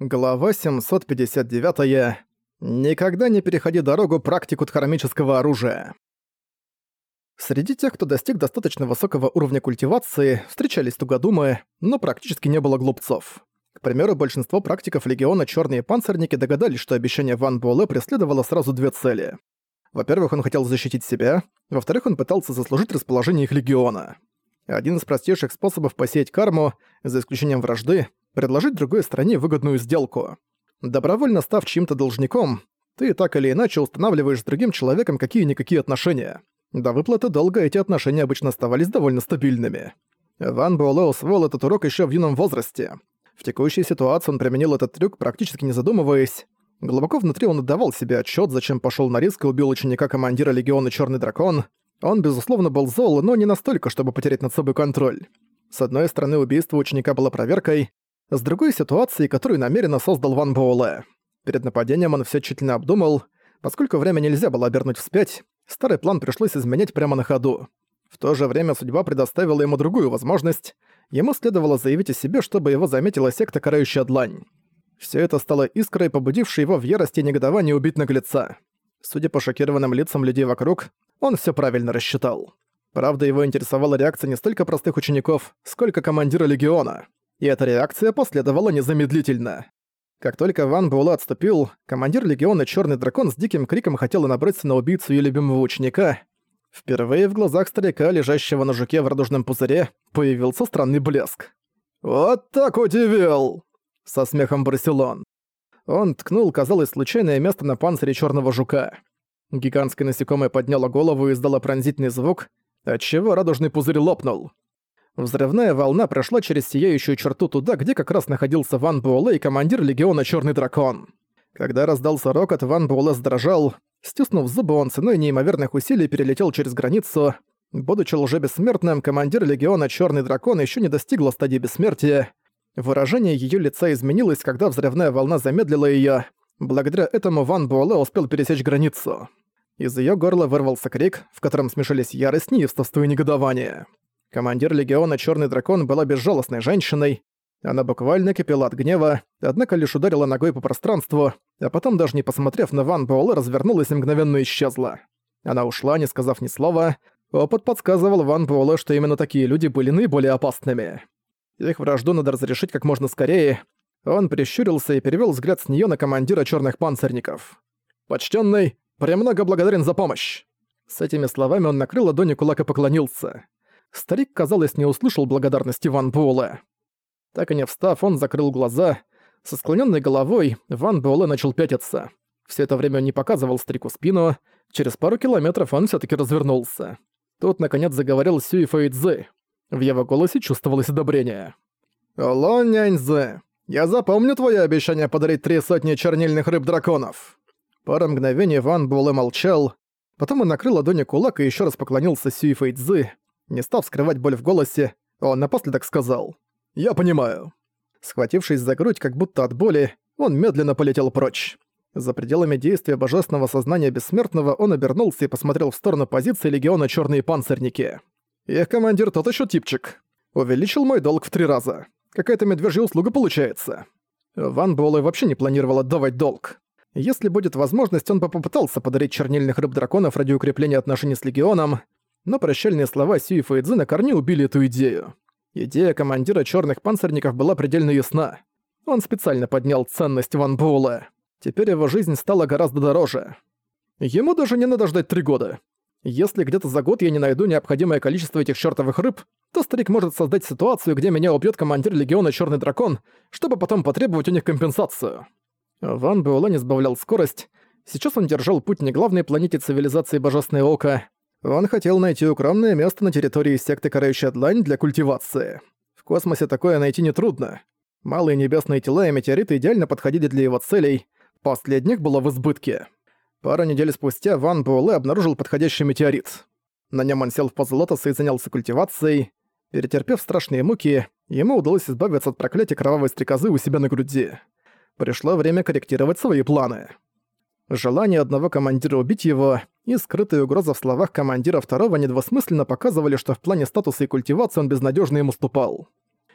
Глава 759. Никогда не переходи дорогу практику дхармического оружия. Среди тех, кто достиг достаточно высокого уровня культивации, встречались тугодумы, но практически не было глупцов. К примеру, большинство практиков Легиона Черные Панцирники догадались, что обещание Ван Буэлэ преследовало сразу две цели. Во-первых, он хотел защитить себя, во-вторых, он пытался заслужить расположение их Легиона. Один из простейших способов посеять карму, за исключением вражды, предложить другой стране выгодную сделку. Добровольно став чьим-то должником, ты так или иначе устанавливаешь с другим человеком какие-никакие отношения. До выплаты долга эти отношения обычно оставались довольно стабильными. Ван Буэлэ усвоил этот урок еще в юном возрасте. В текущей ситуации он применил этот трюк, практически не задумываясь. Глубоко внутри он отдавал себе отчет, зачем пошел на риск и убил ученика командира Легиона Черный Дракон. Он, безусловно, был зол, но не настолько, чтобы потерять над собой контроль. С одной стороны, убийство ученика было проверкой, с другой ситуацией, которую намеренно создал Ван Боуле. Перед нападением он все тщательно обдумал. Поскольку время нельзя было обернуть вспять, старый план пришлось изменять прямо на ходу. В то же время судьба предоставила ему другую возможность. Ему следовало заявить о себе, чтобы его заметила секта Карающая Длань. Все это стало искрой, побудившей его в ярости и негодовании убить наглеца. Судя по шокированным лицам людей вокруг, он все правильно рассчитал. Правда, его интересовала реакция не столько простых учеников, сколько командира Легиона и эта реакция последовала незамедлительно. Как только Ван Буэлэ отступил, командир легиона Черный Дракон с диким криком хотел набраться на убийцу ее любимого ученика. Впервые в глазах старика, лежащего на жуке в радужном пузыре, появился странный блеск. «Вот так удивил!» — со смехом бросил он. Он ткнул, казалось, случайное место на панцире черного жука. Гигантское насекомое подняло голову и издало пронзительный звук, отчего радужный пузырь лопнул. Взрывная волна прошла через сияющую черту туда, где как раз находился Ван Буэлэ и командир Легиона Черный Дракон. Когда раздался рокот, Ван Буэлэ сдрожал. Стиснув зубы, он ценой неимоверных усилий перелетел через границу. Будучи лжебессмертным, командир Легиона Черный Дракон еще не достигла стадии бессмертия. Выражение ее лица изменилось, когда взрывная волна замедлила ее. Благодаря этому Ван Буэлэ успел пересечь границу. Из ее горла вырвался крик, в котором смешались ярость, неистовство и негодование. Командир легиона Черный Дракон была безжалостной женщиной. Она буквально кипела от гнева, однако лишь ударила ногой по пространству, а потом, даже не посмотрев на Ван Буэлэ, развернулась и мгновенно исчезла. Она ушла, не сказав ни слова. Опыт подсказывал Ван Буэлэ, что именно такие люди были наиболее опасными. Их вражду надо разрешить как можно скорее. Он прищурился и перевел взгляд с нее на командира черных панцирников. «Почтенный, премного благодарен за помощь!» С этими словами он накрыл ладони кулак и поклонился. Старик, казалось, не услышал благодарности Ван Буэлэ. Так и не встав, он закрыл глаза. Со склоненной головой Ван Буэлэ начал пятиться. Все это время он не показывал старику спину. Через пару километров он все таки развернулся. Тут, наконец, заговорил Сюи Фэйдзы. В его голосе чувствовалось одобрение. «Алло, няньзы, я запомню твое обещание подарить три сотни чернильных рыб-драконов». Пару мгновений Ван Буэлэ молчал, потом он накрыл ладони кулак и еще раз поклонился Сюи Фэйдзы. Не став скрывать боль в голосе, он напоследок сказал «Я понимаю». Схватившись за грудь, как будто от боли, он медленно полетел прочь. За пределами действия божественного сознания бессмертного он обернулся и посмотрел в сторону позиции легиона Черные панцирники. «Их командир тот еще типчик. Увеличил мой долг в три раза. Какая-то медвежья услуга получается». Ван Буэлэ вообще не планировал отдавать долг. Если будет возможность, он бы попытался подарить чернильных рыб-драконов ради укрепления отношений с Легионом, но прощальные слова Сюи Фэйдзи на корню убили эту идею. Идея командира черных панцирников была предельно ясна. Он специально поднял ценность Ван Буэлэ. Теперь его жизнь стала гораздо дороже. Ему даже не надо ждать три года. Если где-то за год я не найду необходимое количество этих чертовых рыб, то старик может создать ситуацию, где меня убьет командир легиона Черный Дракон, чтобы потом потребовать у них компенсацию. Ван Буэлэ не сбавлял скорость. Сейчас он держал путь не главной планете цивилизации Божественное Око, он хотел найти укромное место на территории секты Карающая Длань для культивации. В космосе такое найти нетрудно. Малые небесные тела и метеориты идеально подходили для его целей, последних было в избытке. Пару недель спустя Ван Буэлэ обнаружил подходящий метеорит. На нем он сел в позу и занялся культивацией. Перетерпев страшные муки, ему удалось избавиться от проклятия кровавой стрекозы у себя на груди. Пришло время корректировать свои планы. Желание одного командира убить его и скрытая угроза в словах командира второго недвусмысленно показывали, что в плане статуса и культивации он безнадежно ему ступал.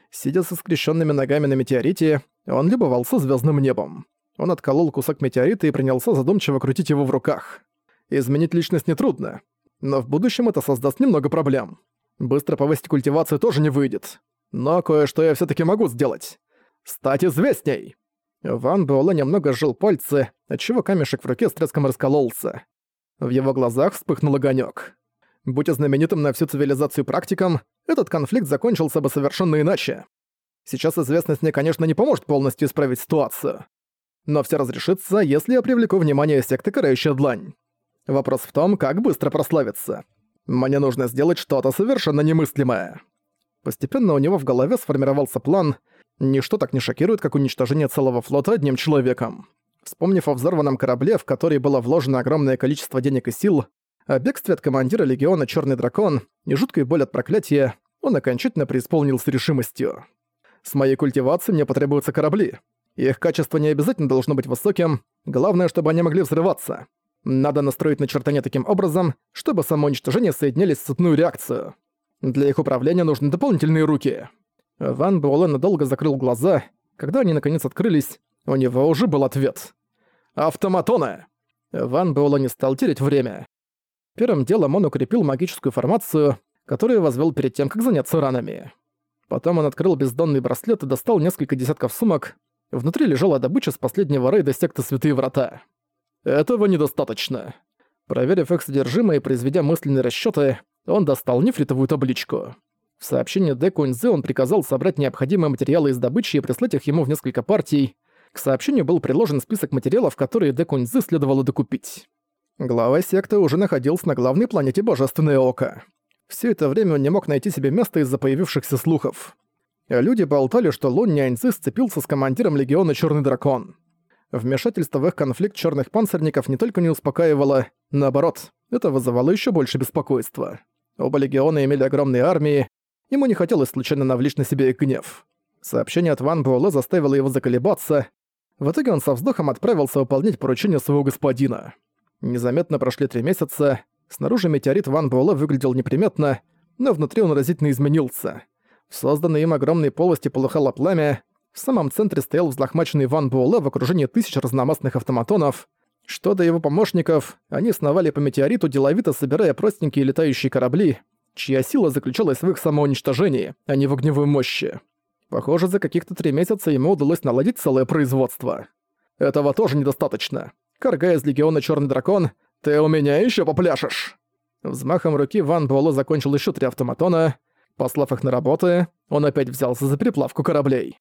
Сидя со скрещенными ногами на метеорите, он любовался звездным небом. Он отколол кусок метеорита и принялся задумчиво крутить его в руках. Изменить личность нетрудно, но в будущем это создаст немного проблем. Быстро повысить культивацию тоже не выйдет. Но кое-что я все таки могу сделать. Стать известней! Ван Буэлэ немного сжал пальцы, отчего камешек в руке с треском раскололся. В его глазах вспыхнул огонек. Будь знаменитым на всю цивилизацию практиком, этот конфликт закончился бы совершенно иначе. Сейчас известность мне, конечно, не поможет полностью исправить ситуацию. Но все разрешится, если я привлеку внимание секты Карающая Длань. Вопрос в том, как быстро прославиться. Мне нужно сделать что-то совершенно немыслимое. Постепенно у него в голове сформировался план. Ничто так не шокирует, как уничтожение целого флота одним человеком. Вспомнив о взорванном корабле, в который было вложено огромное количество денег и сил, о бегстве от командира легиона Черный Дракон и жуткой боль от проклятия, он окончательно преисполнился решимостью. С моей культивацией мне потребуются корабли. Их качество не обязательно должно быть высоким, главное, чтобы они могли взрываться. Надо настроить начертание таким образом, чтобы самоуничтожение соединялись в цепную реакцию. Для их управления нужны дополнительные руки. Ван Буэлэ надолго закрыл глаза. Когда они наконец открылись, у него уже был ответ. «Автоматоны!» Ван Буэлэ не стал терять время. Первым делом он укрепил магическую формацию, которую возвел перед тем, как заняться ранами. Потом он открыл бездонный браслет и достал несколько десятков сумок. Внутри лежала добыча с последнего рейда секты Святые Врата. Этого недостаточно. Проверив их содержимое и произведя мысленные расчёты, он достал нефритовую табличку. В сообщении Дэ Куньзы он приказал собрать необходимые материалы из добычи и прислать их ему в несколько партий. К сообщению был приложен список материалов, которые Дэ Куньзы следовало докупить. Глава секты уже находился на главной планете Божественное Око. Все это время он не мог найти себе места из-за появившихся слухов. Люди болтали, что Лун Няньцзы сцепился с командиром Легиона Черный Дракон. Вмешательство в их конфликт черных панцирников не только не успокаивало, наоборот, это вызывало еще больше беспокойства. Оба легиона имели огромные армии, ему не хотелось случайно навлечь на себя их гнев. Сообщение от Ван Буэлэ заставило его заколебаться. В итоге он со вздохом отправился выполнять поручение своего господина. Незаметно прошли три месяца. Снаружи метеорит Ван Буэлэ выглядел неприметно, но внутри он разительно изменился. В созданной им огромной полости полыхало пламя, в самом центре стоял взлохмаченный Ван Буэлэ в окружении тысяч разномастных автоматонов. Что до его помощников, они сновали по метеориту, деловито собирая простенькие летающие корабли, чья сила заключалась в их самоуничтожении, а не в огневой мощи. Похоже, за каких-то три месяца ему удалось наладить целое производство. Этого тоже недостаточно. Карга из Легиона Черный Дракон, ты у меня еще попляшешь!» Взмахом руки Ван Буэлэ закончил еще три автоматона. Послав их на работы, он опять взялся за переплавку кораблей.